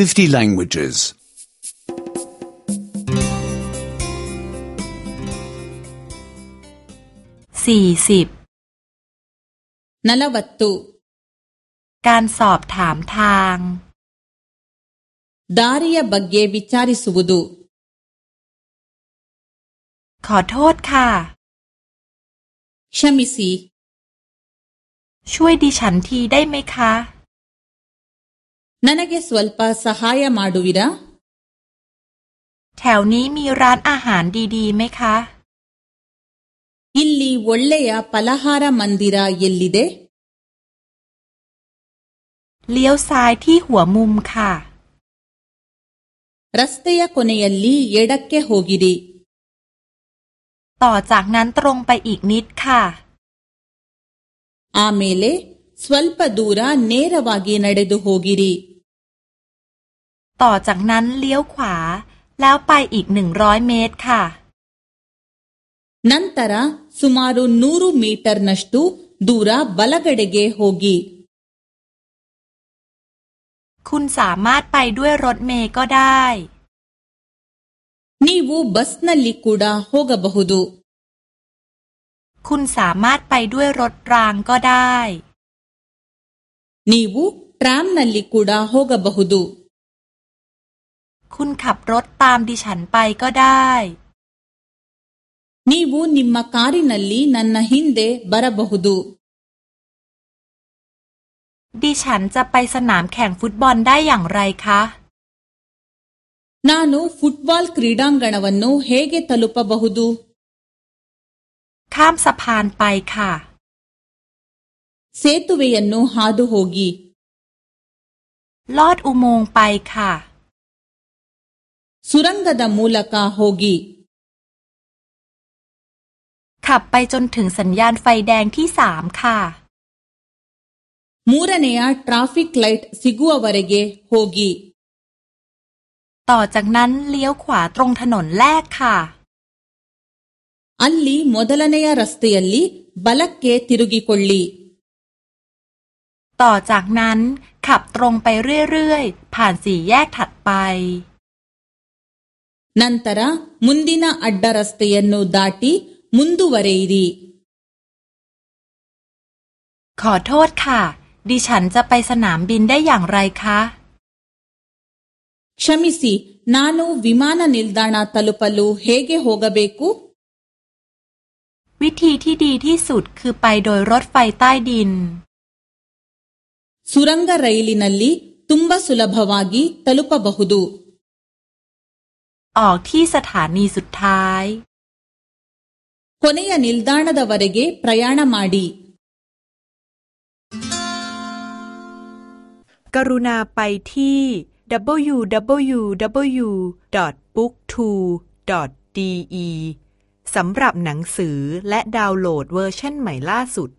50 languages. 40นลวัตตุการสอบถามทาง ดาริยบ ಗ เกวิชาริสุบุดุขอโทษค่ะชมิสีช่วยดิฉันทีได้ไหมคะ ನನಗೆ ಸ್ವಲ್ಪ ಸಹಾಯ ಮಾಡುವಿರಾ แถวนี้มีร้านอาหารดี ๆ ไหมคะ ಇಲ್ಲಿ ಒಳ್ಳೆಯ ಫಲಹಾರ ಮಂದಿರ ಎಲ್ಲಿದೆ เลี้ยวซ้ายที่หัวมุมค่ะ ರಸ್ತೆಯ ಕೊನೆಯಲ್ಲಿ ಎಡಕ್ಕೆ ಹೋಗಿರಿ ต่อจากนั้นตรงไปอีกนิดค่ะ ಆಮೇಲೆ ಸ್ವಲ್ಪ ದೂರ ನೇರವಾಗಿ ನಡೆದು ಹೋಗಿರಿ ต่อจากนั้นเลี้ยวขวา แล้วไปอีกหนึ่งร้อยเมตรค่ะ นั ನಂತರ ಸುಮಾರು ನೂರು ಮೀಟರ್ನಷ್ಟು ದೂರ ಬ ಲ ก ಡ ೆ ಗ ೆโೋกีคุณสามารถไปด้วยรถเมย์ก็ได้ นี ನೀವು ಬಸ್ನಲ್ಲಿ ಕ โ ಡ กೋบ ಬ ಹ ುดูคุณสามารถไปด้วยรถรางก็ได้ ನೀವು ಟ್ರಾಮ್ನಲ್ಲಿ ಕ โ ಡ กೋบ ಬ ಹ ುดูคุณขับรถตามดิฉันไปก็ได้ นี่วูนิมมาคารินัลลีนันนาฮินเดบาราบหุดูดิฉันจะไปสนามแข่งฟุตบอลได้อย่างไรคะนานูฟุตบอลครีดังกันวันนูเฮเกตลุปะบฮุดูข้ามสะพานไปค่ะเซตุเวยันนูฮาดูโฮกีลอดอุโมงค์ไปค่ะส ಸ ು ರ ಂด ದ มูลกาฮกี ขับไปจนถึงสัญญาณไฟแดงที่สามค่ะ มูรนียทราฟฟิกไลท์್ิกัววารೆ ಗ ก ಹ ೋ ಗ ต่อจากนั้นเลี้ยวขวาตรงถนนแรกค่ะัลลีಿ ಮ ೊ ದ ಲ นียรัสเตียลลีบัลกเก ತ ಿิรุกิคุลลี ต่อจากนั้นขับตรงไปเรื่อย ๆ ผ่านสี่แยกถัดไป ನಂತರ ಮುಂದಿನ ಅಡ್ಡ ರಸ್ತೆಯನ್ನು ದಾಟಿ ಮುಂದುವರೆಯಿರಿ ขอโทษค่ะดิฉันจะไปสนามบินได้อย่างไรคะ ಕ್ಷಮಿಸಿ ನಾನು ವಿಮಾನ ನಿಲ್ದಾಣ ತಲುಪಲು ಹೇಗೆ ಹೋಗಬೇಕು วิธีที่ดีที่สุดคือไปโดยรถไฟใต้ดิน ಸುರಂಗ ರೈಲಿನಲ್ಲಿ ತುಂಬಾ ಸುಲಭವಾಗಿ ತಲುಪಬಹುದು ออกที่สถานีสุดท้ายคนยานิลดานดวรเกปรยา್มาดีกรุณาไปที่ www.booktwo.de สำหรับหนังสือและดาวน์โหลดเวอร์ชันใหม่ล่าสุด